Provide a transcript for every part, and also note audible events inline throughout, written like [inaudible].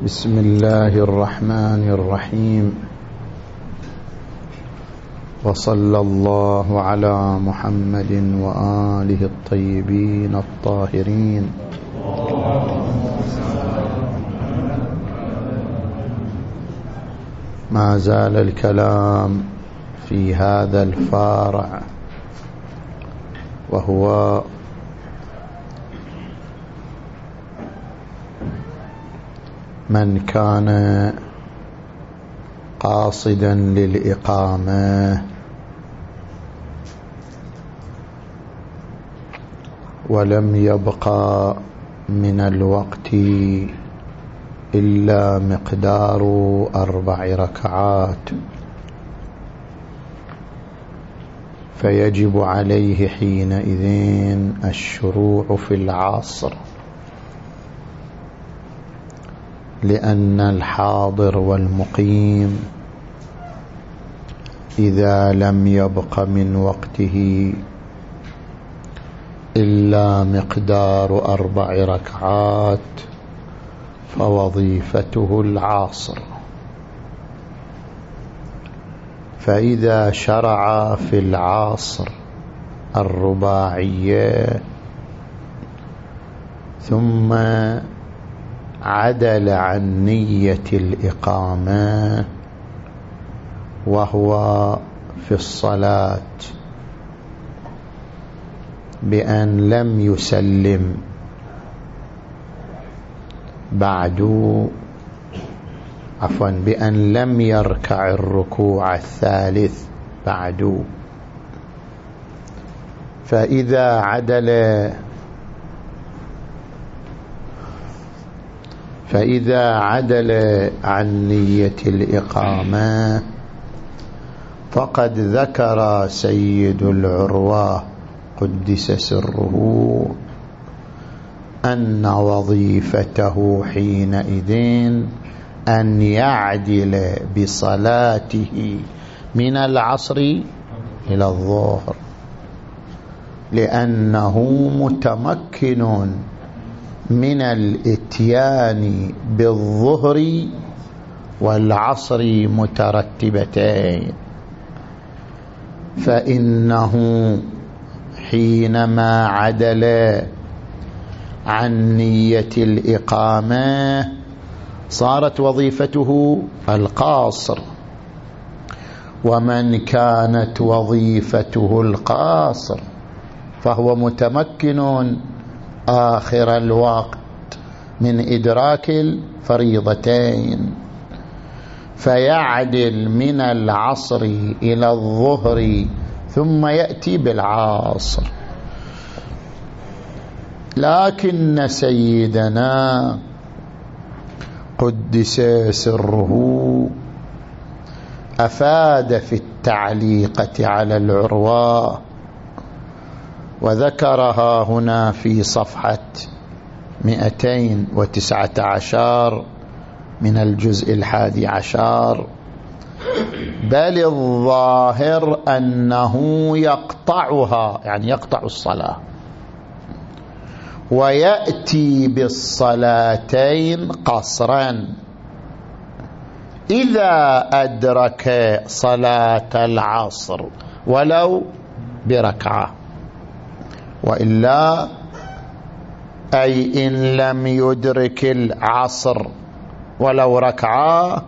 بسم الله الرحمن الرحيم. وصلى الله على محمد وآله الطيبين الطاهرين. ما زال الكلام في هذا الفارع وهو من كان قاصدا للإقامة. ولم يبقى من الوقت إلا مقدار أربع ركعات. فيجب عليه حينئذ الشروع في العصر. لأن الحاضر والمقيم إذا لم يبق من وقته إلا مقدار أربع ركعات فوظيفته العاصر فإذا شرع في العاصر الرباعية ثم عدل عن نية الإقامة وهو في الصلاة. بأن لم يسلم. بعد عفوا بأن لم يركع الركوع الثالث بعد. فإذا عدل فإذا عدل عن نية الإقامة فقد ذكر سيد العروة قدس سره أن وظيفته حينئذ أن يعدل بصلاته من العصر إلى الظهر لأنه متمكن من الاتيان بالظهر والعصر مترتبتين. فإنه حينما عدل عن نية الإقامة صارت وظيفته القاصر ومن كانت وظيفته القاصر فهو متمكن آخر الوقت من إدراك الفريضتين. فيعدل من العصر إلى الظهر ثم يأتي بالعصر. لكن سيدنا قدس سره أفاد في التعليقة على العروة وذكرها هنا في صفحة 219 من الجزء الحادي عشر. بل الظاهر أنه يقطعها يعني يقطع الصلاة. ويأتي بالصلاتين قصرا. إذا أدرك صلاة العصر ولو بركعة. وإلا أي إن لم يدرك العصر ولو ركعة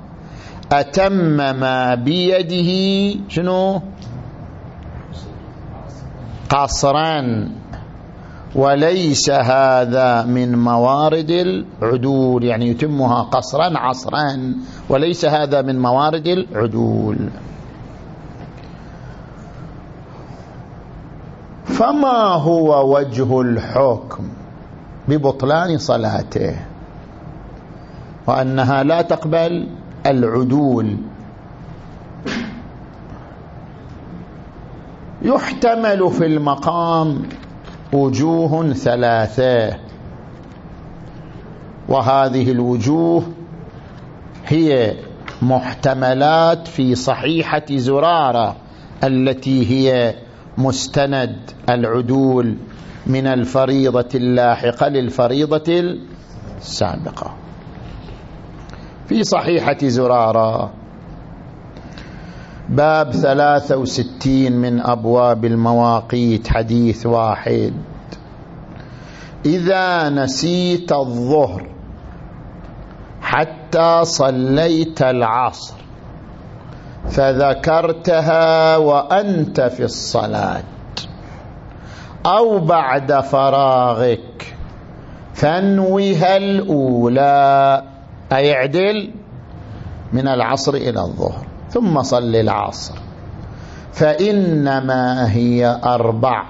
أتم ما بيده شنو؟ قصرا. وليس هذا من موارد العدول يعني يتمها قصرا عصرا. وليس هذا من موارد العدول. فما هو وجه الحكم ببطلان صلاته؟ وأنها لا تقبل العدول. يحتمل في المقام وجوه ثلاثة. وهذه الوجوه هي محتملات في صحيحة زرارة التي هي مستند العدول من الفريضة اللاحقة للفريضة السابقة. في صحيحة زرارة باب ثلاثة وستين من أبواب المواقيت حديث واحد. إذا نسيت الظهر حتى صليت العصر فذكرتها وأنت في الصلاة. أو بعد فراغك. فانوها الأولى. أي اعدل. من العصر إلى الظهر. ثم صل العصر. فإنما هي أربع.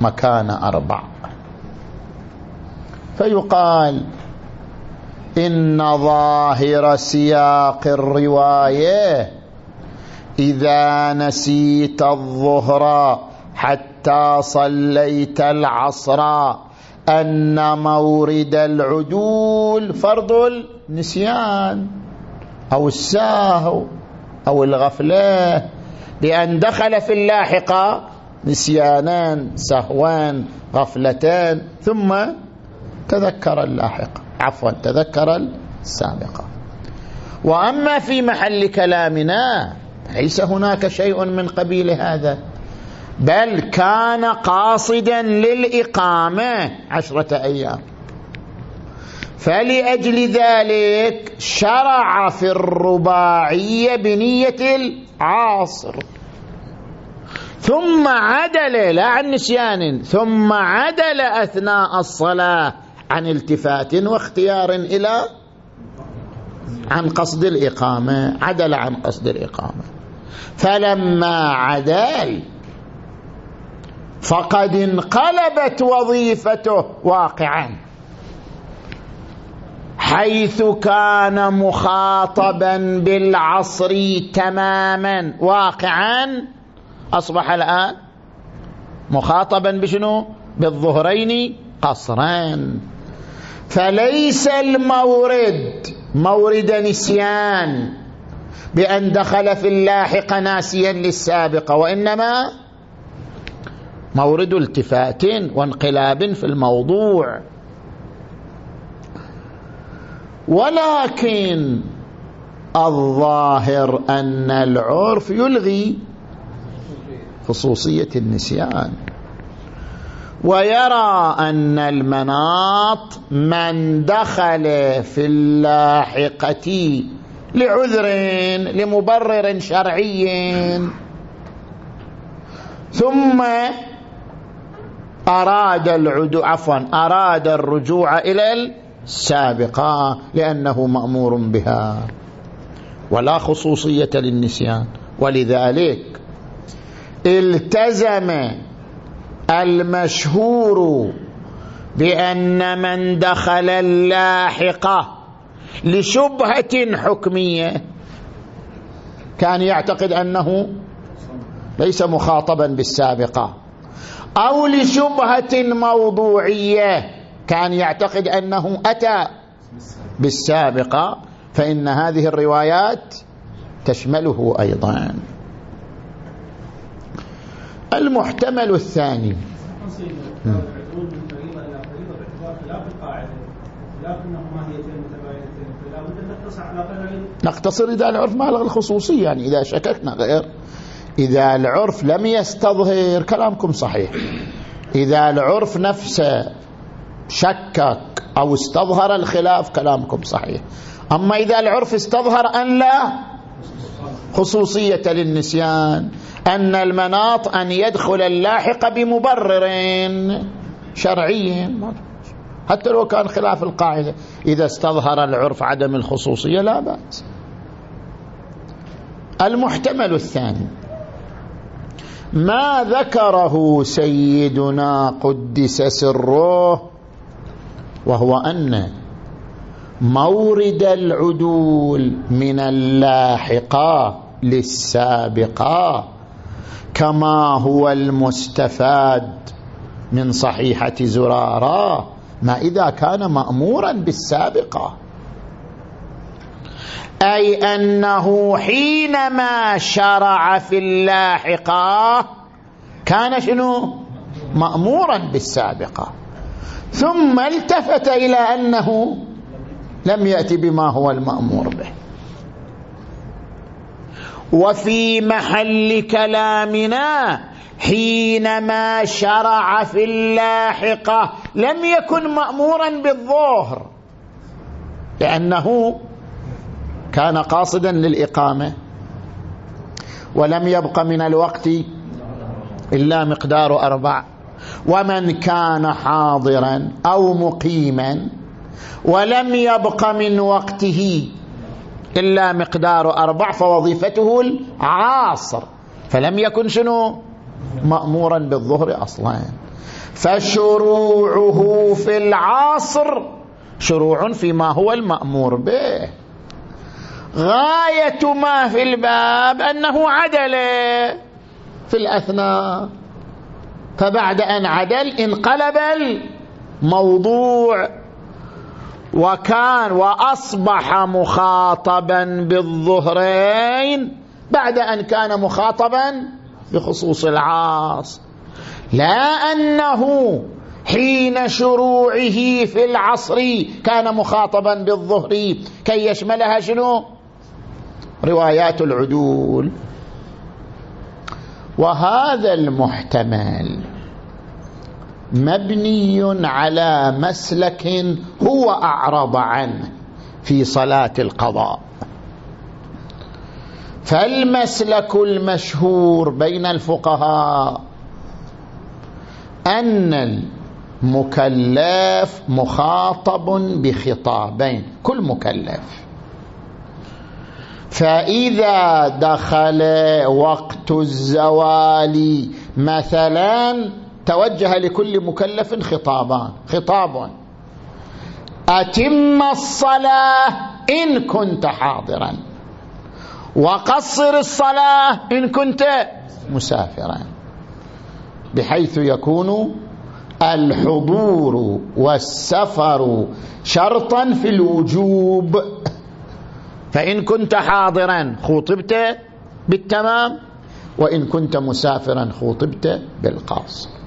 مكان أربع. فيقال إن ظاهر سياق الرواية إذا نسيت الظهر حتى صليت العصر أن مورد العدول فرض النسيان أو الساهو أو الغفلة لأن دخل في اللاحقة نسيانان سهوان غفلتان ثم تذكر اللاحقة عفوا تذكر السابقة. وأما في محل كلامنا ليس هناك شيء من قبيل هذا بل كان قاصدا للإقامة عشرة أيام. فلأجل ذلك شرع في الرباعية بنية العاصر. ثم عدل لا عن نسيان ثم عدل أثناء الصلاة عن التفات واختيار إلى عن قصد الإقامة عدل عن قصد الإقامة. فلما عدل فقد انقلبت وظيفته واقعا. حيث كان مخاطبا بالعصر تماما واقعا. أصبح الآن مخاطبا بشنو؟ بالظهرين قصرا. فليس المورد مورد نسيان بأن دخل في اللاحق ناسيا للسابق وإنما مورد التفات وانقلاب في الموضوع. ولكن الظاهر أن العرف يلغي خصوصية النسيان. ويرى أن المناط من دخل في اللاحقة لعذر لمبرر شرعي. ثم أراد العدو عفوا أراد الرجوع إلى السابقة لأنه مأمور بها. ولا خصوصية للنسيان. ولذلك التزم المشهور بأن من دخل اللاحقة لشبهة حكمية كان يعتقد أنه ليس مخاطبا بالسابقة أو لشبهة موضوعية كان يعتقد أنه أتى بالسابقة فإن هذه الروايات تشمله أيضا. المحتمل الثاني. نقتصر إذا العرف ما لغى الخصوصية يعني إذا شككنا غير. إذا العرف لم يستظهر كلامكم صحيح. إذا العرف نفسه شكك أو استظهر الخلاف كلامكم صحيح. أما إذا العرف استظهر أن لا خصوصية للنسيان. أن المناط أن يدخل اللاحق بمبرر شرعي. حتى لو كان خلاف القاعدة. إذا استظهر العرف عدم الخصوصية لا بأس. المحتمل الثاني. ما ذكره سيدنا قدس سره وهو أن مورد العدول من اللاحقة للسابقة كما هو المستفاد من صحيحة زرارة ما إذا كان مأمورا بالسابقة. أي أنه حينما شرع في اللاحقة كان شنو؟ مأمورا بالسابقة. ثم التفت إلى أنه لم يأتي بما هو المأمور به. وفي محل كلامنا حينما شرع في اللاحقة لم يكن مأمورا بالظهر لأنه كان قاصدا للإقامة ولم يبق من الوقت إلا مقدار أربع. ومن كان حاضرا أو مقيما ولم يبق من وقته إلا مقدار أربع فوظيفته العاصر فلم يكن شنو؟ مأمورا بالظهر أصلا. فشروعه في العاصر شروع فيما هو المأمور به. غاية ما في الباب أنه عدل في الأثناء فبعد أن عدل انقلب الموضوع وكان وأصبح مخاطبا بالظهرين بعد أن كان مخاطبا بخصوص العاص. لا أنه حين شروعه في العصر كان مخاطبا بالظهر. كي يشملها شنو؟ روايات العدول. وهذا المحتمل. مبني على مسلك هو أعرض عنه في صلاة القضاء. فالمسلك المشهور بين الفقهاء أن المكلف مخاطب بخطابين كل مكلف. فإذا دخل وقت الزوال مثلا توجه لكل مكلف خطابان. خطاب. أتم الصلاة إن كنت حاضرا. وقصر الصلاة إن كنت مسافرا. بحيث يكون الحضور والسفر شرطا في الوجوب. فإن كنت حاضرا خوطبت بالتمام وإن كنت مسافرا خوطبت بالقاصر.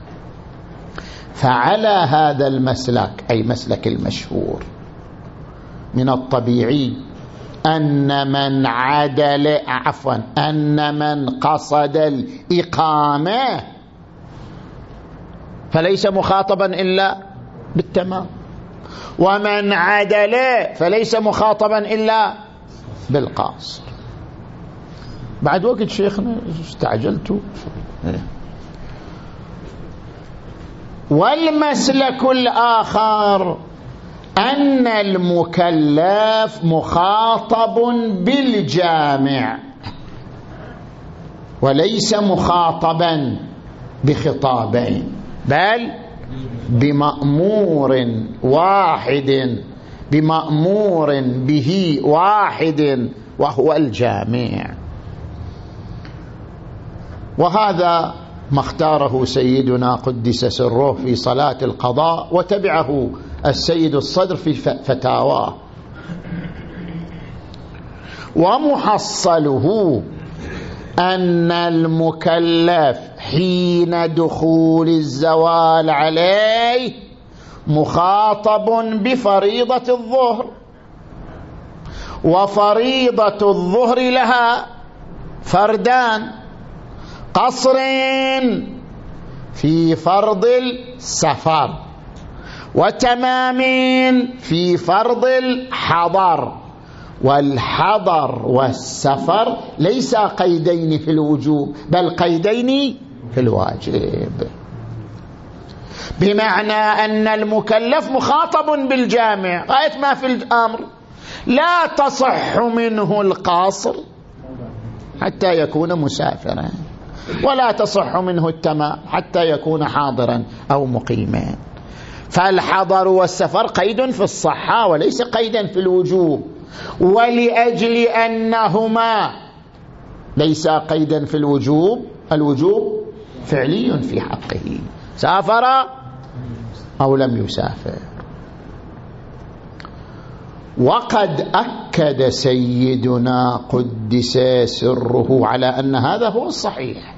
فعلى هذا المسلك أي مسلك المشهور من الطبيعي أن من عدل عفوا أن من قصد الإقامة فليس مخاطبا إلا بالتمام. ومن عدل فليس مخاطبا إلا بالقاصر. بعد وقت شيخنا استعجلتوا إيه. والمسلك الآخر أن المكلف مخاطب بالجامع وليس مخاطبا بخطابين بل بمأمور واحد بمأمور به واحد وهو الجامع. وهذا ما اختاره سيدنا قدس سره في صلاة القضاء وتبعه السيد الصدر في فتاواه ومحصله أن المكلف حين دخول الزوال عليه مخاطب بفريضة الظهر. وفريضة الظهر لها فردان. قصر في فرض السفر وتمام في فرض الحضر. والحضر والسفر ليس قيدين في الوجوب بل قيدين في الواجب. بمعنى أن المكلف مخاطب بالجامع غاية ما في الأمر. لا تصح منه القاصر حتى يكون مسافرا. ولا تصح منه التمام حتى يكون حاضرا أو مقيما. فالحضر والسفر قيد في الصحة وليس قيدا في الوجوب. ولأجل أنهما ليس قيدا في الوجوب الوجوب فعلي في حقه. سافر أو لم يسافر. وقد أكد سيدنا قدس سره على أن هذا هو الصحيح.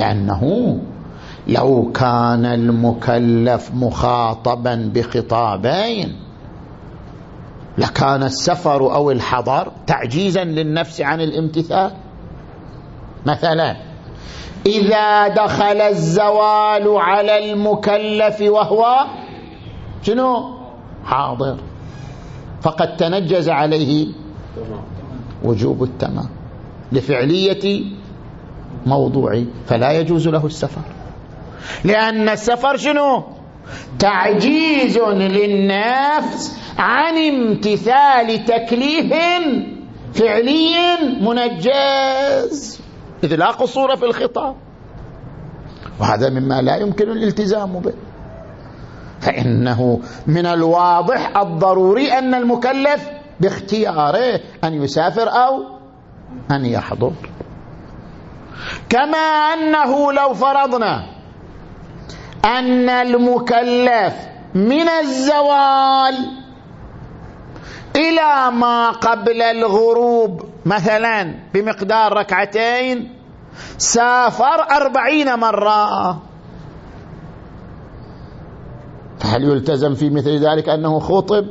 لأنه لو كان المكلف مخاطبا بخطابين لكان السفر أو الحضر تعجيزا للنفس عن الامتثال. مثلا إذا دخل الزوال على المكلف وهو شنو؟ حاضر. فقد تنجز عليه وجوب التمام. لفعلية موضوعي فلا يجوز له السفر. لأن السفر شنو؟ تعجيز للنفس عن امتثال تكليف فعلي منجز. إذ لا قصور في الخطاب. وهذا مما لا يمكن الالتزام به. فإنه من الواضح الضروري أن المكلف باختياره أن يسافر أو أن يحضر. كما أنه لو فرضنا أن المكلف من الزوال إلى ما قبل الغروب مثلا بمقدار ركعتين سافر أربعين مرة. فهل يلتزم في مثل ذلك أنه خطب؟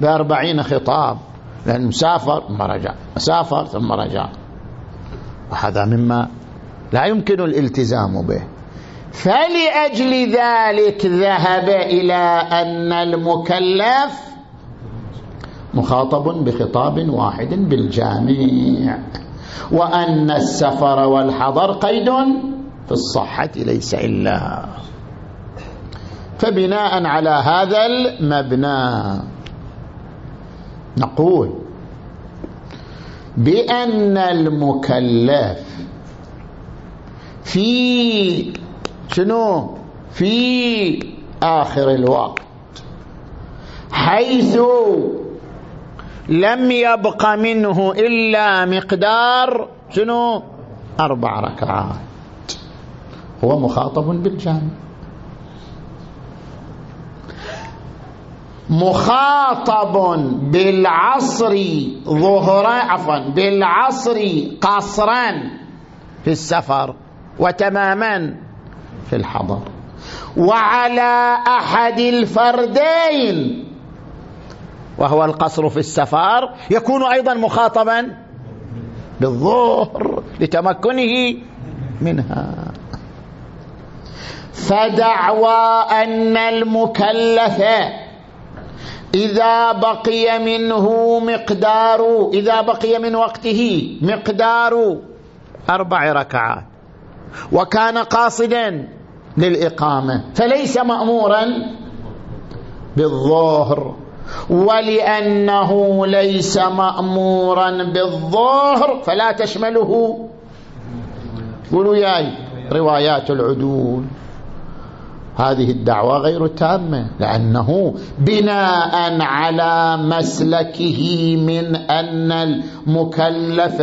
بأربعين خطاب. لأنه سافر ثم رجع. سافر ثم رجع. وهذا مما لا يمكن الالتزام به. فلأجل ذلك ذهب إلى أن المكلف مخاطب بخطاب واحد بالجامع وأن السفر والحضر قيد في الصحة ليس إلا فبناء على هذا المبنى. نقول بأن المكلف في شنو؟ في آخر الوقت. حيث لم يبق منه إلا مقدار شنو؟ أربع ركعات. هو مخاطب بالجامع. مخاطب بالعصر ظهرا عفوا بالعصر قصرا في السفر وتماما في الحضر. وعلى أحد الفردين وهو القصر في السفر يكون أيضا مخاطبا بالظهر لتمكنه منها. فدعوى أن المكلف إذا بقي منه مقدار إذا بقي من وقته مقدار أربع ركعات. وكان قاصدا للإقامة فليس مأمورا بالظهر ولأنه ليس مأمورا بالظهر فلا تشمله. قولوا ياي روايات العدول. هذه الدعوة غير تامة لأنه بناء على مسلكه من أن المكلف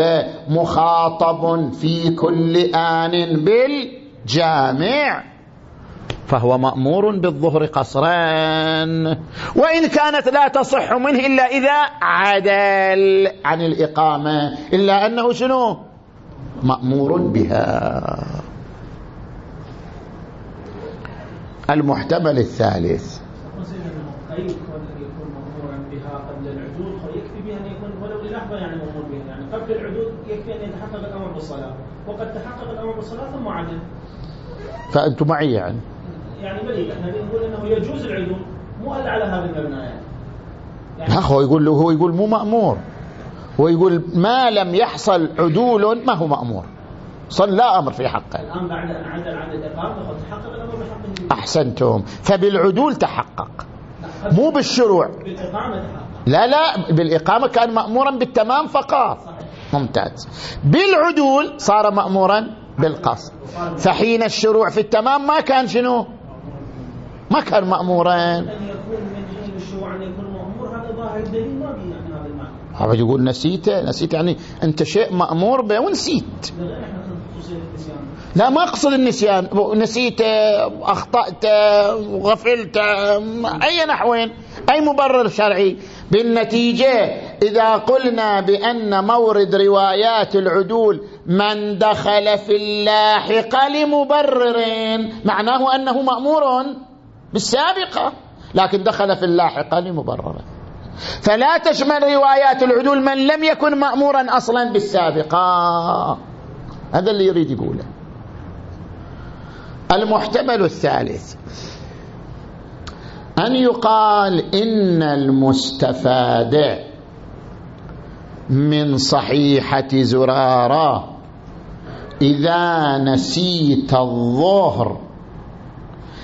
مخاطب في كل آن بالجامع. فهو مأمور بالظهر قصران وإن كانت لا تصح منه إلا إذا عدل عن الإقامة. إلا أنه شنو؟ مأمور بها. المحتمل الثالث. يعني يعني قبل العدود يكفي ان يتحقق الامر بالصلاه وقد تحقق الامر بالصلاه ثم عدل فأنتم معي يعني. يعني مليء إحنا نقول انه يجوز العدول مو على هذا المبنى يعني, يعني هو يقول هو يقول مو مأمور. هو يقول ما لم يحصل عدول ما هو مأمور. صل لا أمر في حقه. الآن بعد أن عدل عن الاقامه فقد تحقق الامر بحقه أحسنتم. فبالعدول تحقق. مو بالشروع. بالإقامة تحقق. لا لا بالإقامة كان مأمورا بالتمام فقط. ممتاز. بالعدول صار مأمورا بالقصد. فحين الشروع في التمام ما كان شنو؟ ما كان مأمورا. هذا يقول نسيته. نسيت يعني أنت شيء مأمور به ونسيت لا لا إحنا خصوصيه النسيان لا ما أقصد النسيان نسيت أخطأت غفلت أي نحوين أي مبرر شرعي. بالنتيجة إذا قلنا بأن مورد روايات العدول من دخل في اللاحقة لمبرر معناه أنه مأمور بالسابقة لكن دخل في اللاحقة لمبرر. فلا تشمل روايات العدول من لم يكن مأمورا أصلا بالسابقة. هذا اللي يريد يقوله. المحتمل الثالث. أن يقال إن المستفاد من صحيحة زرارة إذا نسيت الظهر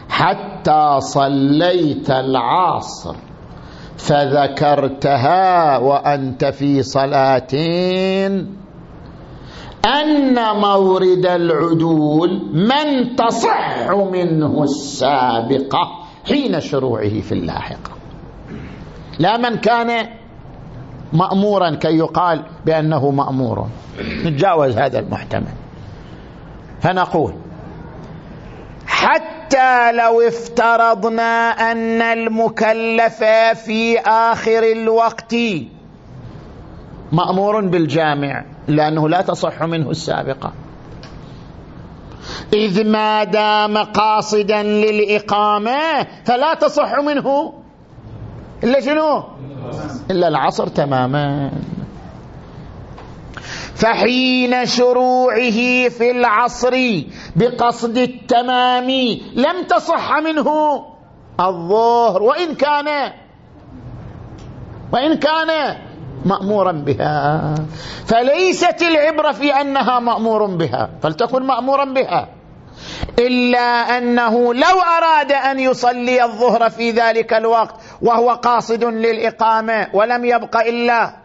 حتى صليت العصر فذكرتها وأنت في صلاتين أن مورد العدول من تصح منه السابقة حين شروعه في اللاحقة. لا من كان مأمورا كي يقال بأنه مأمور. نتجاوز هذا المحتمل. فنقول حتى لو افترضنا أن المكلف في آخر الوقت مأمور بالجامع لأنه لا تصح منه السابقة. إذ ما دام قاصدا للإقامة فلا تصح منه. إلا شنو؟ إلا العصر تماما. فحين شروعه في العصر بقصد التمام لم تصح منه الظهر. وإن كان وإن كان مأمورا بها. فليست العبرة في أنها مأمور بها فلتكن مأمورا بها. إلا أنه لو أراد أن يصلي الظهر في ذلك الوقت وهو قاصد للإقامة ولم يبق إلا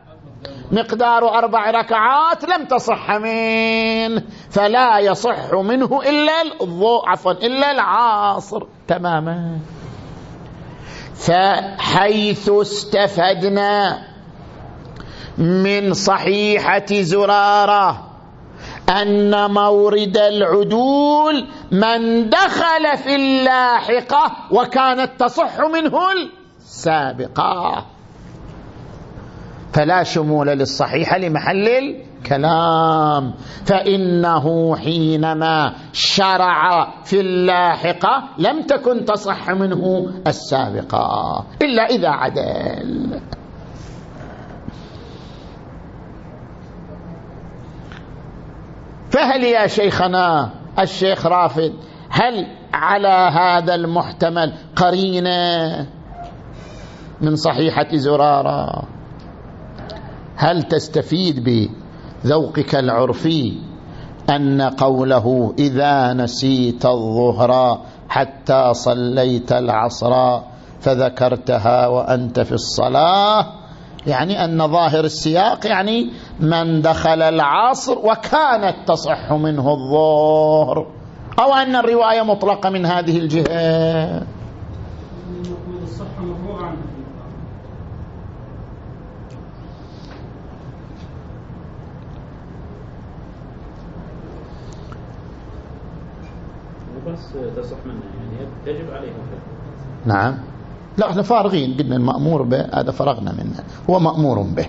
مقدار أربع ركعات لم تصح منه فلا يصح منه إلا الضوء عفوا إلا العاصر تماما. فحيث استفدنا من صحيحة زرارة أن مورد العدول من دخل في اللاحقة وكانت تصح منه السابقة. فلا شمول للصحيحة لمحل الكلام. فإنه حينما شرع في اللاحقة لم تكن تصح منه السابقة إلا إذا عدل. فهل يا شيخنا الشيخ رافد هل على هذا المحتمل قرينة من صحيحة زرارة؟ هل تستفيد بذوقك العرفي أن قوله إذا نسيت الظهر حتى صليت العصر فذكرتها وأنت في الصلاة؟ يعني أن ظاهر السياق يعني من دخل العصر وكانت تصح منه الظهر. أو أن الرواية مطلقة من هذه الجهة. بس تصح منه يعني يجب عليه. نعم. لا إحنا فارغين. قلنا المأمور به هذا فرغنا منه. هو مأمور به.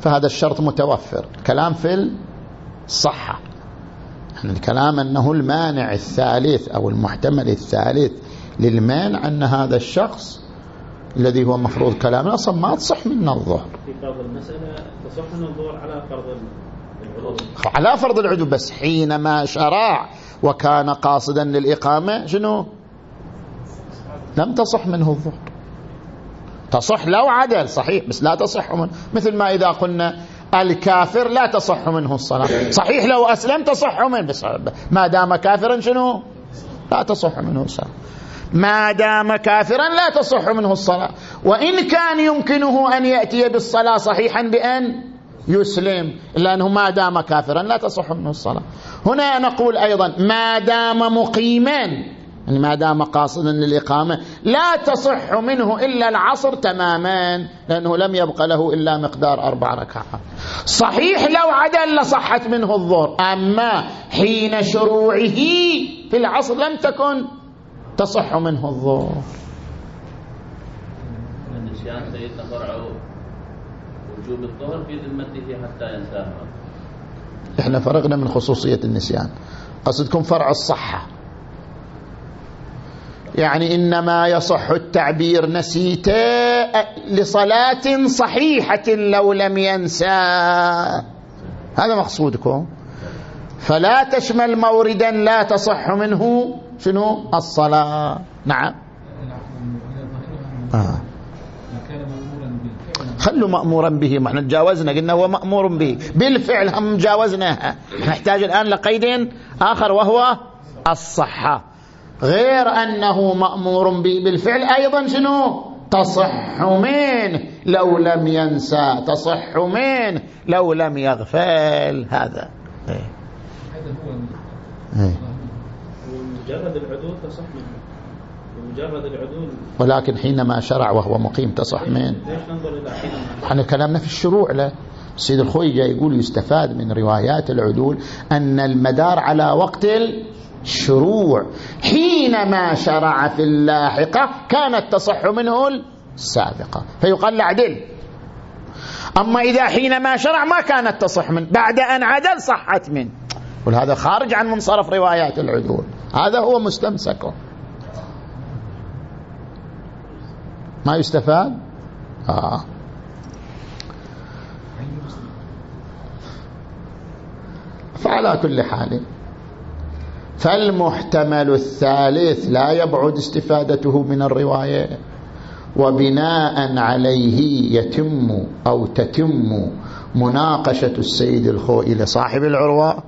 فهذا الشرط متوفر. كلام في الصحة. يعني الكلام أنه المانع الثالث أو المحتمل الثالث للمانع أن هذا الشخص الذي هو مفروض كلامنا أصلا ما تصح منه الظهر. في فرض المسألة تصح الظهر على فرض العضو على فرض العدو بس حينما شرع وكان قاصدا للإقامة شنو؟ لم تصح منه الظهر. تصح لو عدل صحيح بس لا تصح منه مثل ما إذا قلنا الكافر لا تصح منه الصلاة. صحيح لو أسلم تصح منه بس ما دام كافرا شنو؟ لا تصح منه الصلاة. ما دام كافرا لا تصح منه الصلاة. وإن كان يمكنه أن يأتي بالصلاة صحيحا بأن يسلم إلا أنه ما دام كافرا لا تصح منه الصلاة. هنا نقول أيضا ما دام مقيما يعني ما دام قاصدا للإقامة لا تصح منه إلا العصر تماما لأنه لم يبق له إلا مقدار أربع ركعات. صحيح لو عدل لصحت منه الظهر أما حين شروعه في العصر لم تكن تصح منه الظهر. النسيان سيدنا فرع وجوب الظهر في ذمته حتى ينساها إحنا فرغنا من خصوصية النسيان. قصدكم فرع الصحة. يعني إنما يصح التعبير نسيته لصلاة صحيحة لو لم ينسى. هذا مقصودكم. فلا تشمل موردا لا تصح منه شنو؟ الصلاة. نعم. آه. خلوا مأمورا به. ما إحنا تجاوزنا قلنا هو مأمور به. بالفعل هم جاوزناها. نحتاج الآن لقيد آخر وهو الصحة. غير أنه مأمور به بالفعل أيضا شنو؟ تصح منه لو لم ينسى تصح منه لو لم يغفل. هذا. إيه. مجرد العدول تصح منه مجرد العدول. ولكن حينما شرع وهو مقيم تصح منه ليش ننظر إلى حينما؟ إحنا كلامنا في الشروع له. السيد الخوي جاي يقول يستفاد من روايات العدول أن المدار على وقت الشروع حينما شرع في اللاحقة كانت تصح منه السابقة. فيقال عدل. أما إذا حينما شرع ما كانت تصح منه. بعد أن عدل صحت منه. وهذا خارج عن منصرف روايات العدول. هذا هو مستمسكه ما يستفاد؟ آه. فعلى كل حال فالمحتمل الثالث لا يبعد استفادته من الرواية. وبناء عليه يتم أو تتم مناقشة السيد الخوئي لصاحب العروة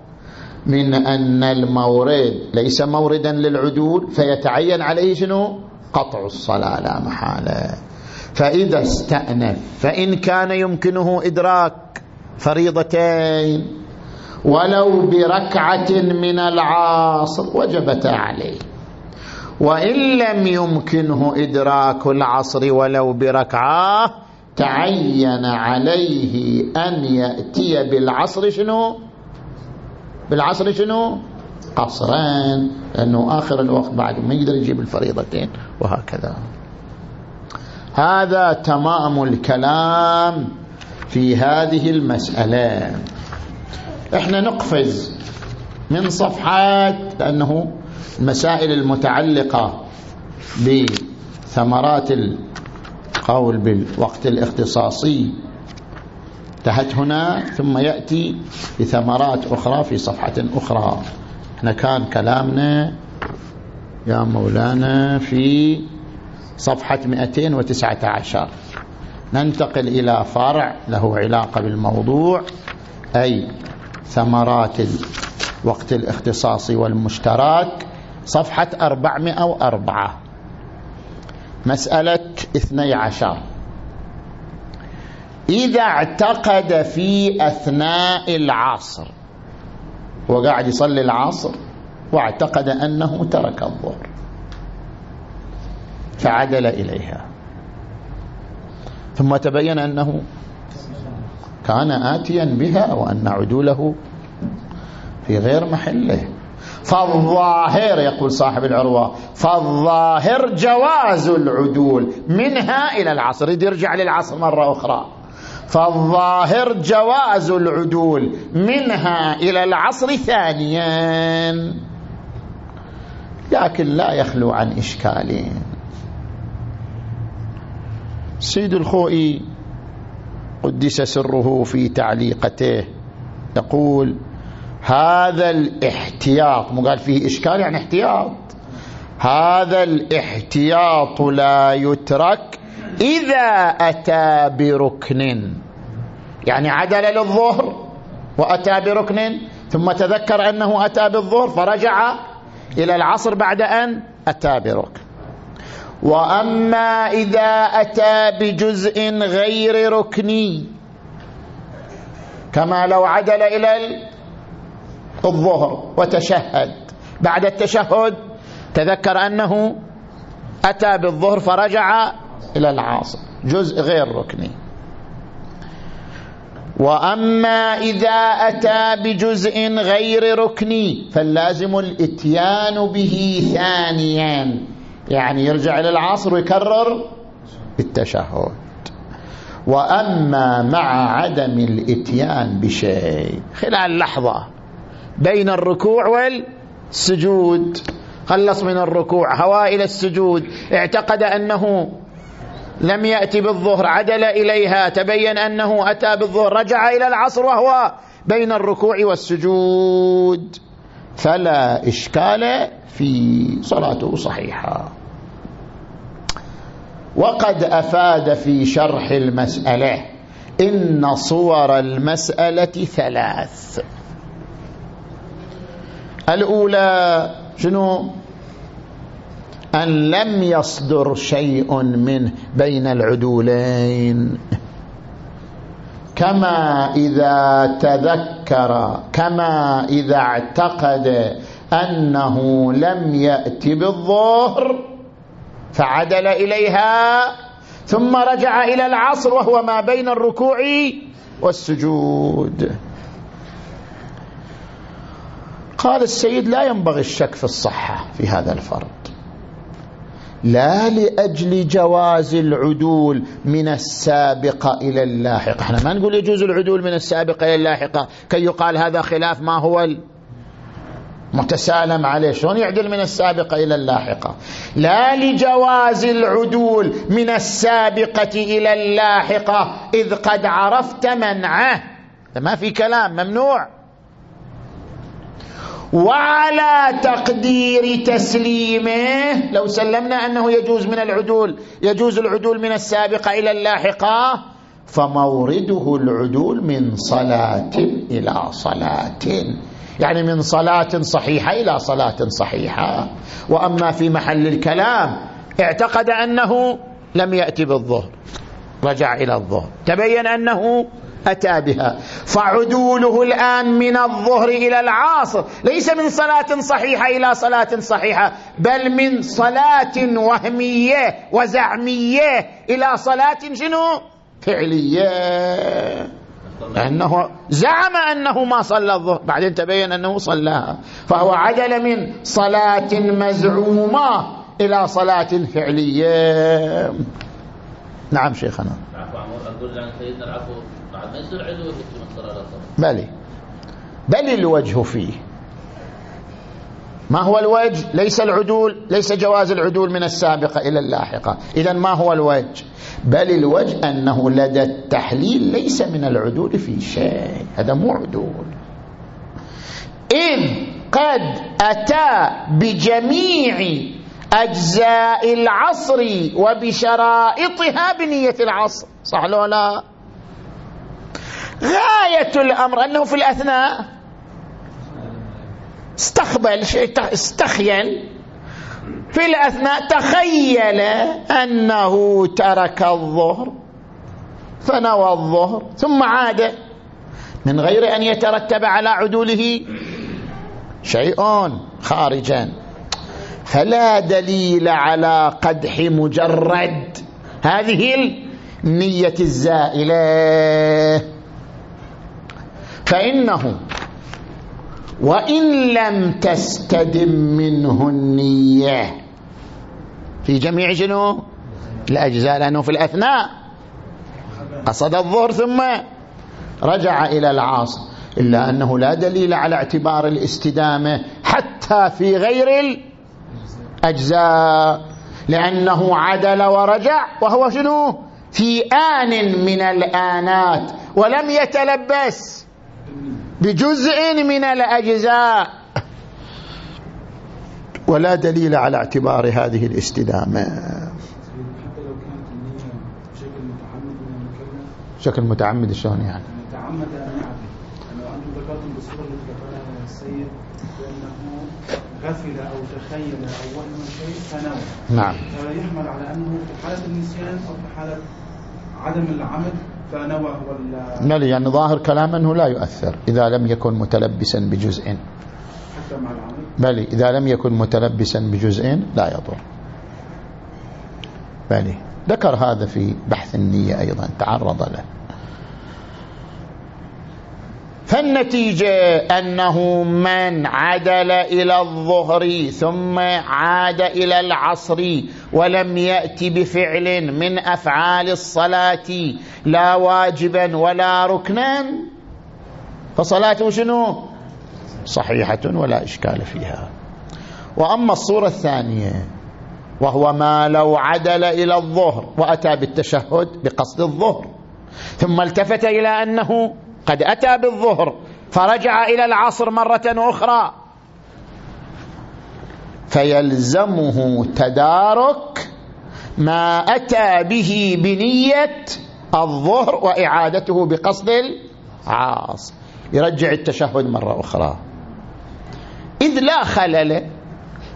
من أن المورد ليس موردا للعدول فيتعين عليه شنو؟ قطع الصلاة لا محالة. فإذا استأنف فإن كان يمكنه إدراك فريضتين ولو بركعة من العصر وجبتا عليه. وإن لم يمكنه إدراك العصر ولو بركعة تعين عليه أن يأتي بالعصر شنو؟ بالعصر شنو؟ قصرين لأنه آخر الوقت بعد ما يقدر يجيب الفريضتين وهكذا. هذا تمام الكلام في هذه المسألة. إحنا نقفز من صفحات لأنه المسائل المتعلقة بثمرات القول بالوقت الاختصاصي انتهت هنا ثم يأتي بثمرات أخرى في صفحة أخرى. إحنا كان كلامنا يا مولانا في صفحة 219 ننتقل إلى فرع له علاقة بالموضوع أي ثمرات الوقت الاختصاصي والمشترك صفحة 404 مسألة 12 إذا اعتقد في أثناء العصر وقاعد يصلي العصر واعتقد أنه ترك الظهر فعدل إليها. ثم تبين أنه كان آتيا بها وأن عدوله في غير محله. فالظاهر يقول صاحب العروة فالظاهر جواز العدول منها إلى العصر. يرجع للعصر مرة أخرى. فالظاهر جواز العدول منها إلى العصر ثانيا. لكن لا يخلو عن إشكالين. سيد الخوئي قدس سره في تعليقته. يقول هذا الاحتياط مو قال فيه إشكال يعني احتياط. هذا الاحتياط لا يترك إذا أتى بركن. يعني عدل للظهر وأتى بركن ثم تذكر أنه أتى بالظهر فرجع إلى العصر بعد أن أتى بركن. وأما إذا أتى بجزء غير ركني كما لو عدل إلى الظهر وتشهد. بعد التشهد تذكر أنه أتى بالظهر فرجع إلى العاصر جزء غير ركني. وأما إذا أتى بجزء غير ركني فاللازم الإتيان به ثانيا. يعني يرجع إلى العصر ويكرر التشهد وأما مع عدم الإتيان بشيء خلال لحظة بين الركوع والسجود خلص من الركوع هواء إلى السجود اعتقد أنه لم يأتي بالظهر عدل إليها تبين أنه أتى بالظهر رجع إلى العصر وهو بين الركوع والسجود. فلا إشكال في صلاته صحيحة. وقد أفاد في شرح المسألة إن صور المسألة ثلاث. الأولى شنو؟ أن لم يصدر شيء منه بين العدولين. كما إذا تذكر كما إذا اعتقد أنه لم يأت بالظهر فعدل إليها ثم رجع إلى العصر وهو ما بين الركوع والسجود. قال السيد لا ينبغي الشك في الصحة في هذا الفرض لا لأجل جواز العدول من السابقة إلى اللاحقة إحنا ما نقول يجوز العدول من السابقة إلى اللاحقة كي يقال هذا خلاف ما هو متسالم عليه. شلون يعدل من السابقة إلى اللاحقة؟ لا لجواز العدول من السابقة إلى اللاحقة إذ قد عرفت منعه. ما في كلام ممنوع. وعلى تقدير تسليمه لو سلمنا أنه يجوز من العدول يجوز العدول من السابقة إلى اللاحقة فمورده العدول من صلاة إلى صلاة. يعني من صلاة صحيحة إلى صلاة صحيحة. وأما في محل الكلام اعتقد أنه لم يأتي بالظهر رجع إلى الظهر. تبين أنه أتى بها. فعدوله الآن من الظهر إلى العصر ليس من صلاة صحيحة إلى صلاة صحيحة بل من صلاة وهمية وزعمية إلى صلاة شنو؟ فعلية. لأنه زعم أنه ما صلى الظهر. بعدين تبين أنه صلاها فهو عدل من صلاة مزعومة إلى صلاة فعلية نعم شيخنا. بلي. بل الوجه فيه. ما هو الوجه؟ ليس العدول ليس جواز العدول من السابقة إلى اللاحقة. إذا ما هو الوجه؟ بل الوجه أنه لدى التحليل ليس من العدول في شيء. هذا مو عدول. إذ قد أتى بجميع أجزاء العصر وبشرائطها بنية العصر. صح لو لا؟ غاية الأمر أنه في الأثناء. استقبل شيء استخيل. في الأثناء تخيل أنه ترك الظهر فنوى الظهر ثم عاد من غير أن يترتب على عدوله شيء خارجا. فلا دليل على قدح مجرد. هذه النية الزائلة. فإنه وإن لم تستدم منه النية. في جميع شنو؟ الأجزاء لأنه في الأثناء قصد الظهر ثم رجع إلى العاصر إلا أنه لا دليل على اعتبار الاستدامة حتى في غير الأجزاء. لأنه عدل ورجع وهو شنو؟ في آن من الآنات ولم يتلبس. بجزء من الأجزاء. ولا دليل على اعتبار هذه الاستدامة. حتى لو كانت النية بشكل متعمد من المكلف شكل متعمد شلون يعني؟ تعمد أن يعدل لأنه أنتم ذكرتم بالصورة التي ذكرها السيد بأنه غفل أو تخيل أو وهم شيء فنوى. نعم. فيحمل على أنه في حالة النسيان أو في حالة عدم العمد فنوى ولا بل يعني ظاهر كلام أنه لا يؤثر إذا لم يكن متلبسا بجزء. حتى مع العمد بل إذا لم يكن متلبسا بجزء لا يضر. بل ذكر هذا في بحث النية أيضا تعرض له. فالنتيجة أنه من عدل إلى الظهر ثم عاد إلى العصر ولم يأت بفعل من أفعال الصلاة لا واجبا ولا ركنا فصلاته شنو؟ صحيحة ولا إشكال فيها. وأما الصورة الثانية وهو ما لو عدل إلى الظهر وأتى بالتشهد بقصد الظهر ثم التفت إلى أنه قد أتى بالظهر فرجع إلى العصر مرة أخرى. فيلزمه تدارك ما أتى به بنية الظهر وإعادته بقصد العاصر يرجع التشهد مرة أخرى. إذ لا خلل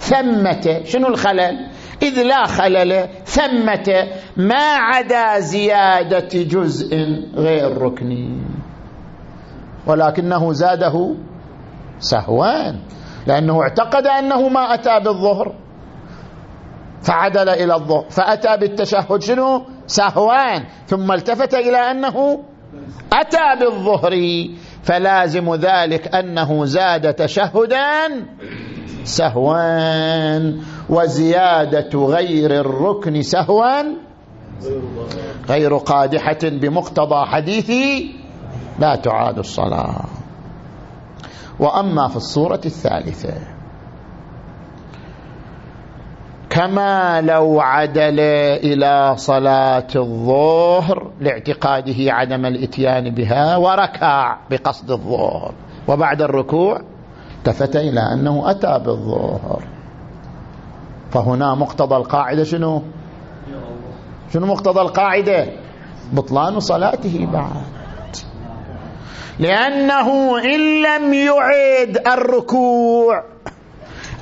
ثمة شنو الخلل؟ إذ لا خلل ثمة ما عدا زيادة جزء غير ركني. ولكنه زاده سهوان لأنه اعتقد أنه ما أتى بالظهر فعدل إلى الظهر فأتى بالتشهد شنو؟ سهوان ثم التفت إلى أنه أتى بالظهر فلازم ذلك أنه زاد تشهدا سهوان وزيادة غير الركن سهوا غير قادحة بمقتضى حديثي لا تعاد الصلاة. وأما في الصورة الثالثة كما لو عدل إلى صلاة الظهر لاعتقاده عدم الإتيان بها وركع بقصد الظهر وبعد الركوع التفت إلى أنه أتى بالظهر. فهنا مقتضى القاعدة شنو؟ شنو مقتضى القاعدة؟ بطلان صلاته بعد. لأنه إن لم يعد الركوع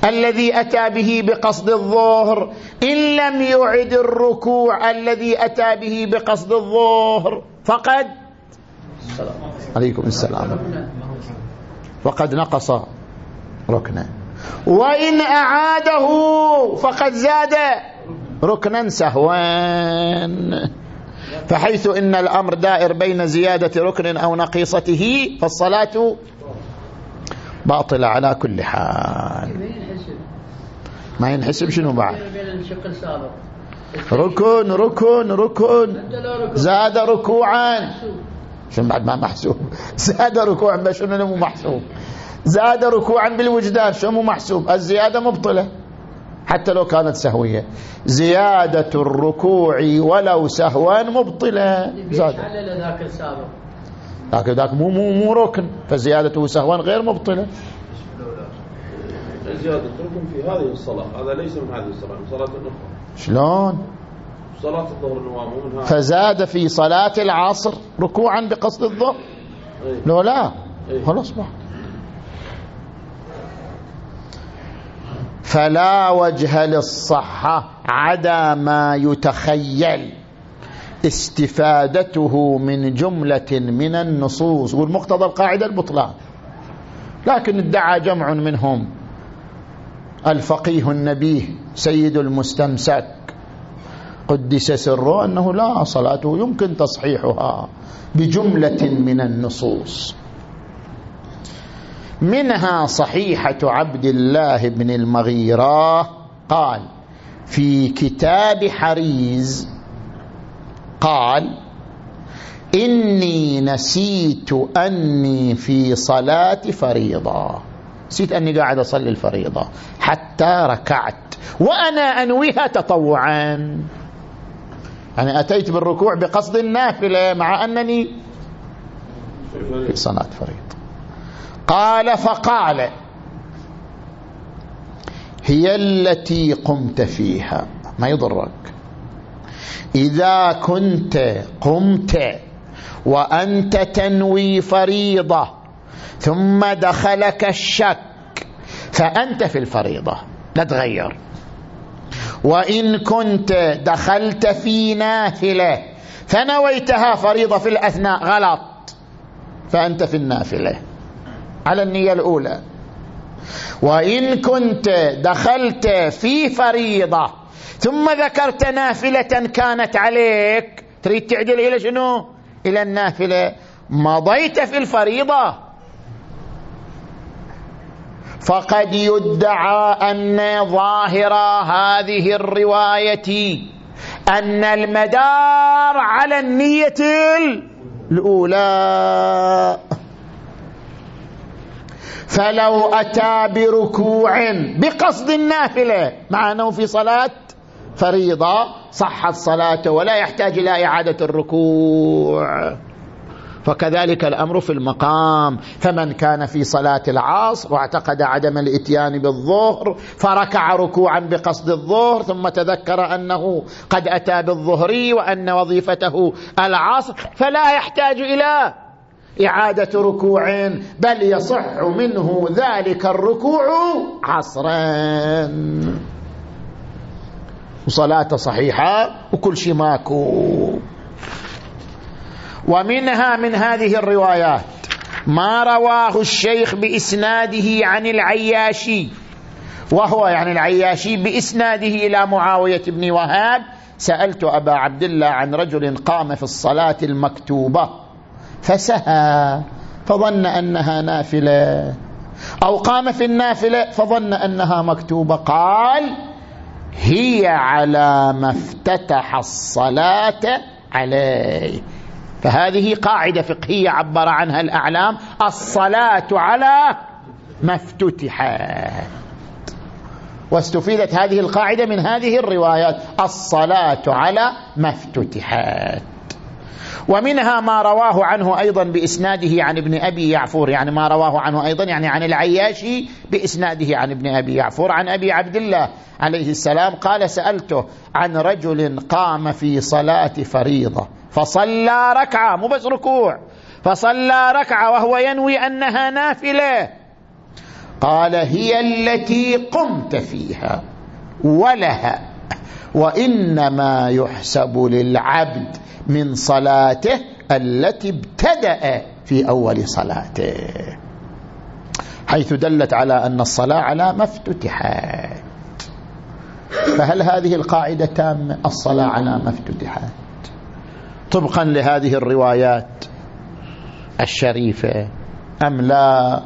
الذي أتى به بقصد الظهر إن لم يعد الركوع الذي أتى به بقصد الظهر فقد عليكم السلام. فقد نقص ركنا. وإن أعاده فقد زاد ركنا سهوان فحيث إن الأمر دائر بين زيادة ركن أو نقيصته فالصلاة باطلة على كل حال. ما ينحسب شنو بعد؟ ركن ركن ركن. زاد ركوعا. شنو بعد ما محسوب؟ [laughs] زاد ركوعا بشنو مو محسوب؟ زاد ركوعا بالوجدان شو مو محسوب؟ الزيادة مبطلة. حتى لو كانت سهوية. زيادة الركوع ولو سهوا مبطلة زاد. ذاك السابق؟ لكن ذاك مو مو مو ركن. فزيادته سهوا غير مبطلة زيادة ركن في هذه الصلاة. هذا ليس من هذه الصلاة من صلاة أخرى شلون؟ صلاة الظهر النوام منها فزاد في صلاة العصر ركوعا بقصد الظهر. أيه. لو لا أيه. خلاص بقى فلا وجه للصحة عدا ما يتخيل. استفادته من جملة من النصوص. والمقتضى القاعدة البطلان. لكن ادعى جمع منهم الفقيه النبيه سيد المستمسك. قدس سره أنه لا صلاته يمكن تصحيحها بجملة من النصوص. منها صحيحة عبد الله بن المغيرة قال في كتاب حريز قال إني نسيت أني في صلاة فريضة. نسيت أني قاعد أصلي الفريضة حتى ركعت وأنا أنويها تطوعا. يعني أتيت بالركوع بقصد النافلة مع أنني في صلاة فريضة. قال فقال هي التي قمت فيها. ما يضرك. إذا كنت قمت وأنت تنوي فريضة ثم دخلك الشك فأنت في الفريضة. لا تغير. وإن كنت دخلت في نافلة فنويتها فريضة في الأثناء. غلط. فأنت في النافلة. على النية الأولى. وإن كنت دخلت في فريضة ثم ذكرت نافلة كانت عليك تريد تعدل إلى شنو؟ إلى النافلة. مضيت في الفريضة. فقد يدعى أن ظاهر هذه الرواية أن المدار على النية الأولى. فلو أتى بركوع بقصد النافلة مع أنه في صلاة فريضة صحت صلاته ولا يحتاج إلى إعادة الركوع. فكذلك الأمر في المقام. فمن كان في صلاة العصر واعتقد عدم الإتيان بالظهر فركع ركوعا بقصد الظهر ثم تذكر أنه قد أتى بالظهري وأن وظيفته العصر فلا يحتاج إلى إعادة ركوع بل يصح منه ذلك الركوع عصرا. وصلاة صحيحة وكل شيء ماكو. ومنها من هذه الروايات ما رواه الشيخ بإسناده عن العياشي وهو يعني العياشي بإسناده إلى معاوية بن وهاب سألت أبا عبد الله عن رجل قام في الصلاة المكتوبة. فسهى فظن أنها نافلة. أو قام في النافلة فظن أنها مكتوبة. قال هي على ما افتتح الصلاة عليه. فهذه قاعدة فقهية عبر عنها الأعلام. الصلاة على ما افتتحت. واستفيدت هذه القاعدة من هذه الروايات. الصلاة على ما افتتحت. ومنها ما رواه عنه أيضا بإسناده عن ابن أبي يعفور. يعني ما رواه عنه أيضا يعني عن العياشي بإسناده عن ابن أبي يعفور. عن أبي عبد الله عليه السلام قال سألته عن رجل قام في صلاة فريضة فصلى ركعة مو بس ركوع فصلى ركعة وهو ينوي أنها نافلة. قال هي التي قمت فيها ولها. وإنما يحسب للعبد من صلاته التي ابتدأ في أول صلاته. حيث دلت على أن الصلاة على ما افتتحت فهل هذه القاعدة تامة؟ الصلاة على ما افتتحت طبقا لهذه الروايات الشريفة أم لا؟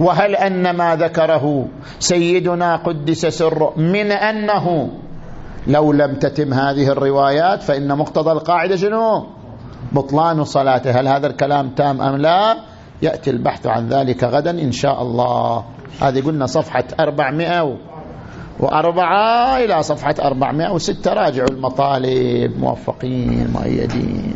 وهل أن ما ذكره سيدنا قدس سره من أنه لو لم تتم هذه الروايات فإن مقتضى القاعدة شنو؟ بطلان صلاته. هل هذا الكلام تام أم لا؟ يأتي البحث عن ذلك غدا إن شاء الله. هذه قلنا صفحة 404 إلى صفحة 406 راجعوا المطالب. موفقين مؤيدين.